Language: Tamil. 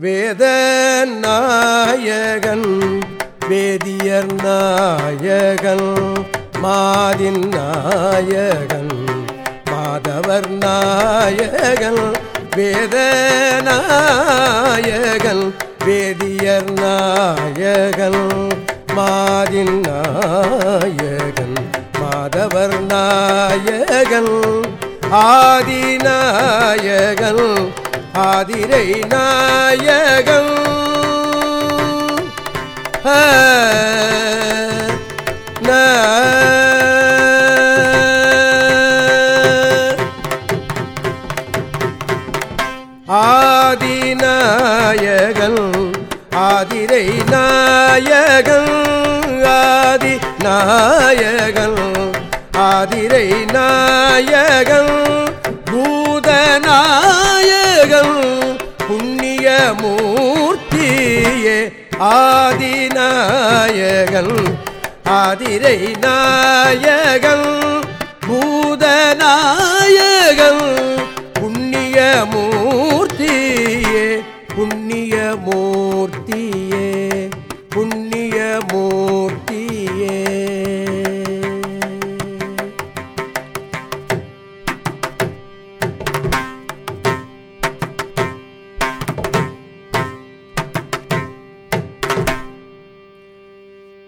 வேத நாயகன் வேதியர் நாயகன் மாதின் நாயகன் மாதவர் நாயகன் வேத நாயகன் வேதியர் நாயகன் மாதின் நாயகன் மாதவர் நாயகன் ஆதிநாயகன் ஆதிரை நாயகம். ஆதிநாயகன் ஆதிரை நாயகன் ஆதி நாயகன் ஆதிரை நாயகன். மூர்த்தியே ஆதிநாயகன் ஆதிரை நாயகன் பூதநாயகன்.